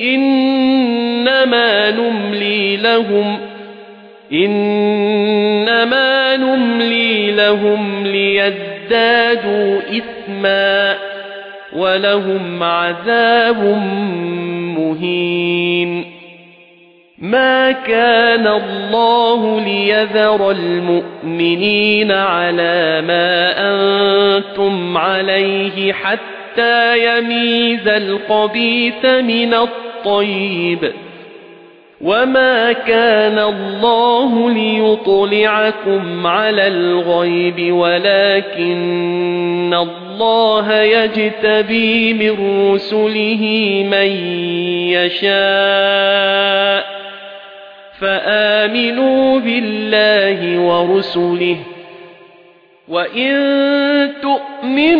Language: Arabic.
إنما نملي لهم إنما نملي لهم ليزدادوا إثما ولهم عذاب مهين ما كان الله ليذر المؤمنين على ما أنتم عليه حتى يميز القبيث من الطيب. وما كان الله ليطلعكم على الغيب ولكن الله يجتبي من رسله من يشاء فآمنوا بالله ورسله. وإن تؤمنوا